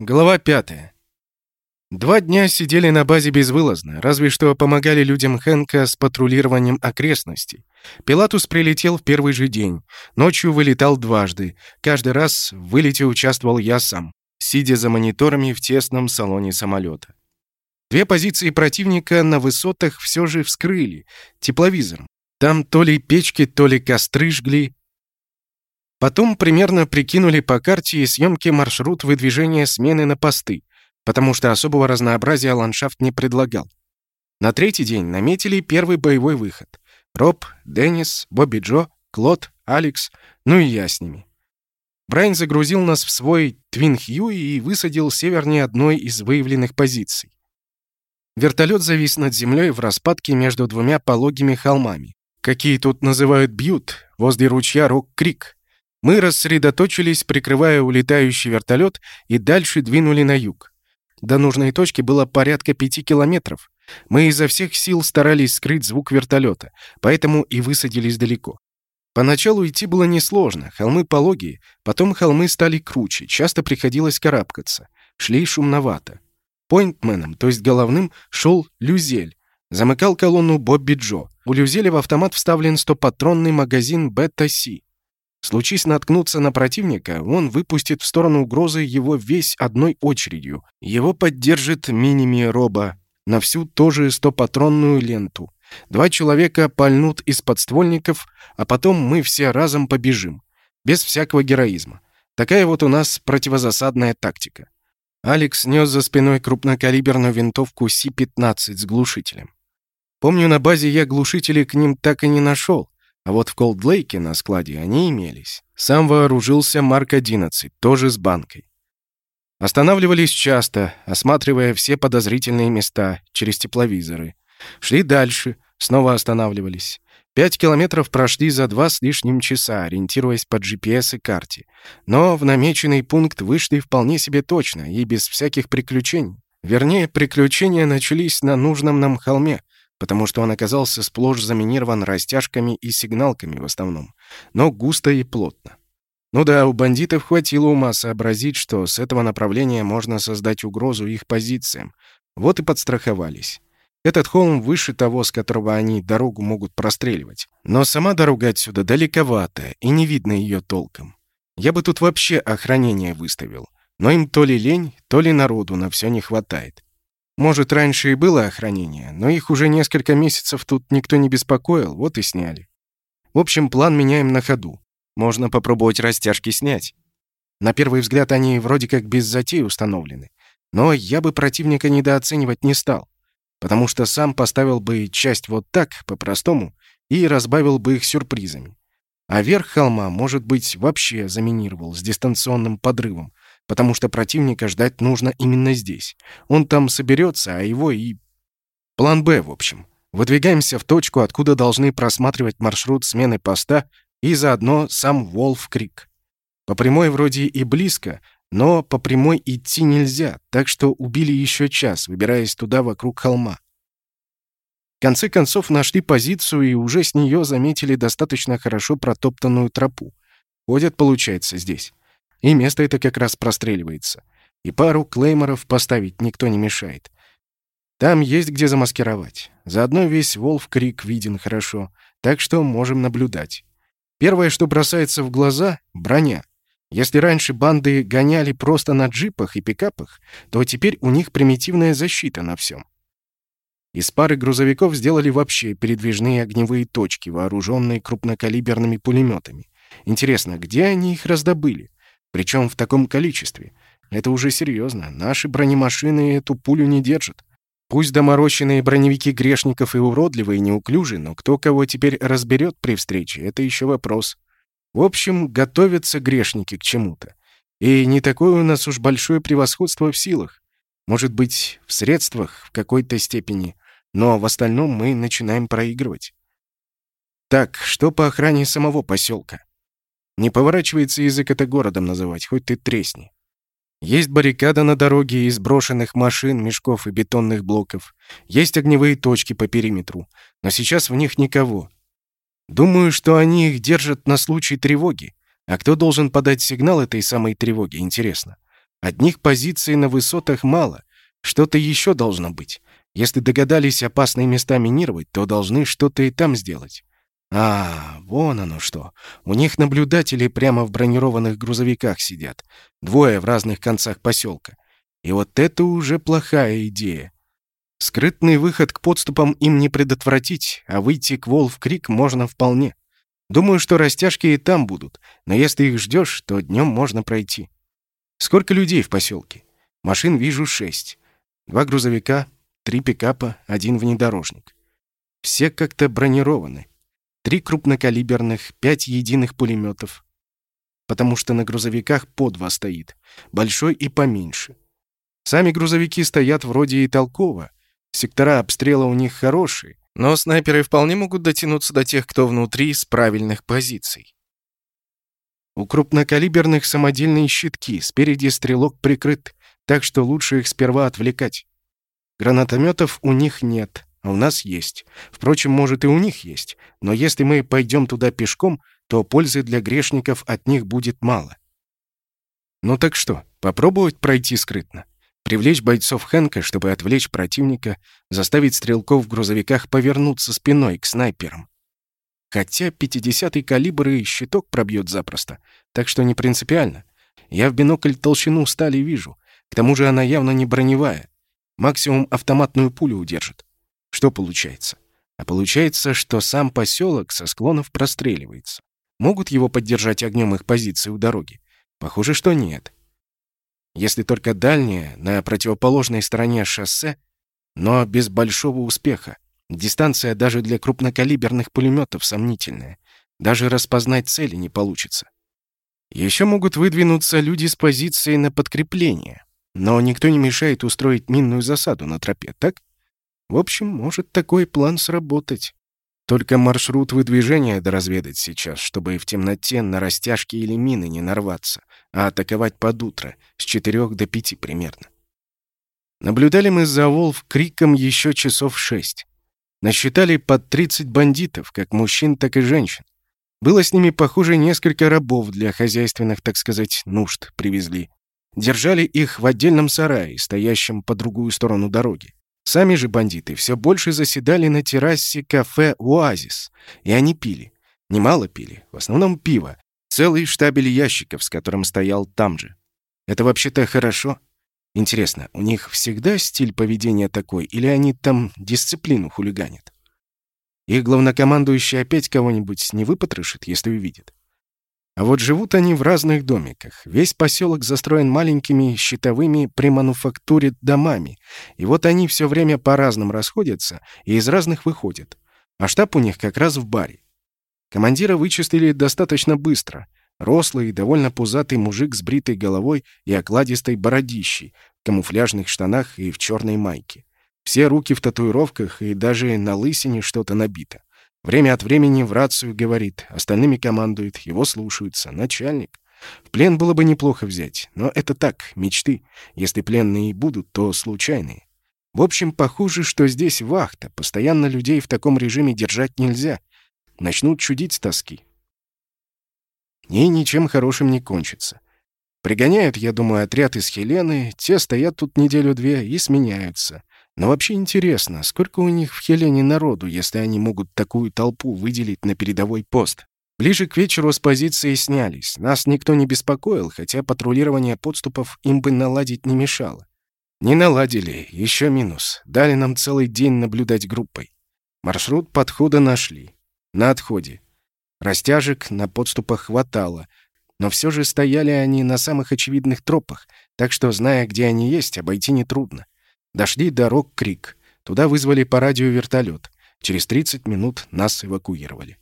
Глава пятая. Два дня сидели на базе безвылазно, разве что помогали людям Хэнка с патрулированием окрестностей. Пилатус прилетел в первый же день. Ночью вылетал дважды. Каждый раз в вылете участвовал я сам, сидя за мониторами в тесном салоне самолета. Две позиции противника на высотах все же вскрыли, тепловизором. Там то ли печки, то ли костры жгли, Потом примерно прикинули по карте и съемке маршрут выдвижения смены на посты, потому что особого разнообразия ландшафт не предлагал. На третий день наметили первый боевой выход. Роб, Деннис, Бобби Джо, Клод, Алекс, ну и я с ними. Брайан загрузил нас в свой Твин Хью и высадил севернее одной из выявленных позиций. Вертолет завис над землей в распадке между двумя пологими холмами. Какие тут называют бьют, возле ручья Рок-Крик. Мы рассредоточились, прикрывая улетающий вертолет, и дальше двинули на юг. До нужной точки было порядка пяти километров. Мы изо всех сил старались скрыть звук вертолета, поэтому и высадились далеко. Поначалу идти было несложно, холмы пологие, потом холмы стали круче, часто приходилось карабкаться. Шли шумновато. Пойнтменом, то есть головным, шел Люзель. Замыкал колонну Бобби Джо. У Люзеля в автомат вставлен стопатронный магазин Бета-Си. Случись наткнуться на противника, он выпустит в сторону угрозы его весь одной очередью. Его поддержит миними-роба на всю тоже стопатронную ленту. Два человека пальнут из подствольников, а потом мы все разом побежим. Без всякого героизма. Такая вот у нас противозасадная тактика. Алекс нес за спиной крупнокалиберную винтовку Си-15 с глушителем. Помню, на базе я глушители к ним так и не нашел, а вот в Колдлейке на складе они имелись. Сам вооружился Марк-11, тоже с банкой. Останавливались часто, осматривая все подозрительные места через тепловизоры. Шли дальше, снова останавливались. Пять километров прошли за два с лишним часа, ориентируясь по GPS и карте. Но в намеченный пункт вышли вполне себе точно и без всяких приключений. Вернее, приключения начались на нужном нам холме, потому что он оказался сплошь заминирован растяжками и сигналками в основном, но густо и плотно. Ну да, у бандитов хватило ума сообразить, что с этого направления можно создать угрозу их позициям. Вот и подстраховались. Этот холм выше того, с которого они дорогу могут простреливать. Но сама дорога отсюда далековата, и не видно ее толком. Я бы тут вообще охранение выставил. Но им то ли лень, то ли народу на все не хватает. Может, раньше и было охранение, но их уже несколько месяцев тут никто не беспокоил, вот и сняли. В общем, план меняем на ходу. Можно попробовать растяжки снять. На первый взгляд они вроде как без затей установлены. Но я бы противника недооценивать не стал, потому что сам поставил бы часть вот так, по-простому, и разбавил бы их сюрпризами. А верх холма, может быть, вообще заминировал с дистанционным подрывом, потому что противника ждать нужно именно здесь. Он там соберется, а его и... План «Б», в общем. Выдвигаемся в точку, откуда должны просматривать маршрут смены поста и заодно сам Волф-Крик. По прямой вроде и близко, но по прямой идти нельзя, так что убили еще час, выбираясь туда вокруг холма. В конце концов нашли позицию и уже с нее заметили достаточно хорошо протоптанную тропу. Ходят, получается, здесь. И место это как раз простреливается. И пару клейморов поставить никто не мешает. Там есть где замаскировать. Заодно весь Волф-Крик виден хорошо, так что можем наблюдать. Первое, что бросается в глаза — броня. Если раньше банды гоняли просто на джипах и пикапах, то теперь у них примитивная защита на всем. Из пары грузовиков сделали вообще передвижные огневые точки, вооруженные крупнокалиберными пулеметами. Интересно, где они их раздобыли? Причем в таком количестве. Это уже серьезно. Наши бронемашины эту пулю не держат. Пусть доморощенные броневики грешников и уродливые, и неуклюжи, но кто кого теперь разберет при встрече, это еще вопрос. В общем, готовятся грешники к чему-то. И не такое у нас уж большое превосходство в силах. Может быть, в средствах в какой-то степени, но в остальном мы начинаем проигрывать. Так, что по охране самого поселка? Не поворачивается язык это городом называть, хоть ты тресни. Есть баррикада на дороге из брошенных машин, мешков и бетонных блоков. Есть огневые точки по периметру, но сейчас в них никого. Думаю, что они их держат на случай тревоги. А кто должен подать сигнал этой самой тревоги, интересно. Одних позиций на высотах мало. Что-то еще должно быть. Если догадались опасные места минировать, то должны что-то и там сделать. А, вон оно что. У них наблюдатели прямо в бронированных грузовиках сидят. Двое в разных концах поселка. И вот это уже плохая идея. Скрытный выход к подступам им не предотвратить, а выйти к Волф-Крик можно вполне. Думаю, что растяжки и там будут, но если их ждешь, то днем можно пройти. Сколько людей в поселке? Машин вижу шесть. Два грузовика, три пикапа, один внедорожник. Все как-то бронированы. Три крупнокалиберных, пять единых пулеметов. Потому что на грузовиках по два стоит, большой и поменьше. Сами грузовики стоят вроде и толково. Сектора обстрела у них хорошие, но снайперы вполне могут дотянуться до тех, кто внутри, с правильных позиций. У крупнокалиберных самодельные щитки, спереди стрелок прикрыт, так что лучше их сперва отвлекать. Гранатометов у них нет, у нас есть. Впрочем, может и у них есть, но если мы пойдем туда пешком, то пользы для грешников от них будет мало. Ну так что, попробовать пройти скрытно? Привлечь бойцов Хэнка, чтобы отвлечь противника, заставить стрелков в грузовиках повернуться спиной к снайперам. Хотя 50-й калибр и щиток пробьет запросто, так что не принципиально. Я в бинокль толщину стали вижу. К тому же она явно не броневая. Максимум автоматную пулю удержит. Что получается? А получается, что сам поселок со склонов простреливается. Могут его поддержать огнем их позиции у дороги? Похоже, что нет. Если только дальнее, на противоположной стороне шоссе, но без большого успеха. Дистанция даже для крупнокалиберных пулеметов сомнительная. Даже распознать цели не получится. Еще могут выдвинуться люди с позиции на подкрепление. Но никто не мешает устроить минную засаду на тропе, так? В общем, может такой план сработать. Только маршрут выдвижения доразведать сейчас, чтобы в темноте на растяжки или мины не нарваться, а атаковать под утро, с четырех до пяти примерно. Наблюдали мы за Волф криком еще часов шесть. Насчитали под 30 бандитов, как мужчин, так и женщин. Было с ними, похоже, несколько рабов для хозяйственных, так сказать, нужд привезли. Держали их в отдельном сарае, стоящем по другую сторону дороги. Сами же бандиты все больше заседали на террасе кафе «Оазис», и они пили. Немало пили, в основном пиво. Целый штабель ящиков, с которым стоял там же. Это вообще-то хорошо. Интересно, у них всегда стиль поведения такой, или они там дисциплину хулиганят? Их главнокомандующий опять кого-нибудь не выпотрошит, если увидит. А вот живут они в разных домиках. Весь поселок застроен маленькими щитовыми при мануфактуре домами. И вот они все время по-разному расходятся и из разных выходят. А штаб у них как раз в баре. Командира вычислили достаточно быстро. Рослый, довольно пузатый мужик с бритой головой и окладистой бородищей, в камуфляжных штанах и в черной майке. Все руки в татуировках и даже на лысине что-то набито. Время от времени в рацию говорит, остальными командует, его слушаются, начальник. В плен было бы неплохо взять, но это так, мечты. Если пленные и будут, то случайные. В общем, похоже, что здесь вахта, постоянно людей в таком режиме держать нельзя. Начнут чудить с тоски и ничем хорошим не кончится. Пригоняют, я думаю, отряд из Хелены, те стоят тут неделю-две и сменяются. Но вообще интересно, сколько у них в Хелене народу, если они могут такую толпу выделить на передовой пост? Ближе к вечеру с позиции снялись. Нас никто не беспокоил, хотя патрулирование подступов им бы наладить не мешало. Не наладили, еще минус. Дали нам целый день наблюдать группой. Маршрут подхода нашли. На отходе. Растяжек на подступах хватало, но все же стояли они на самых очевидных тропах, так что, зная, где они есть, обойти нетрудно. Дошли до Рок-Крик. Туда вызвали по радио вертолет. Через 30 минут нас эвакуировали.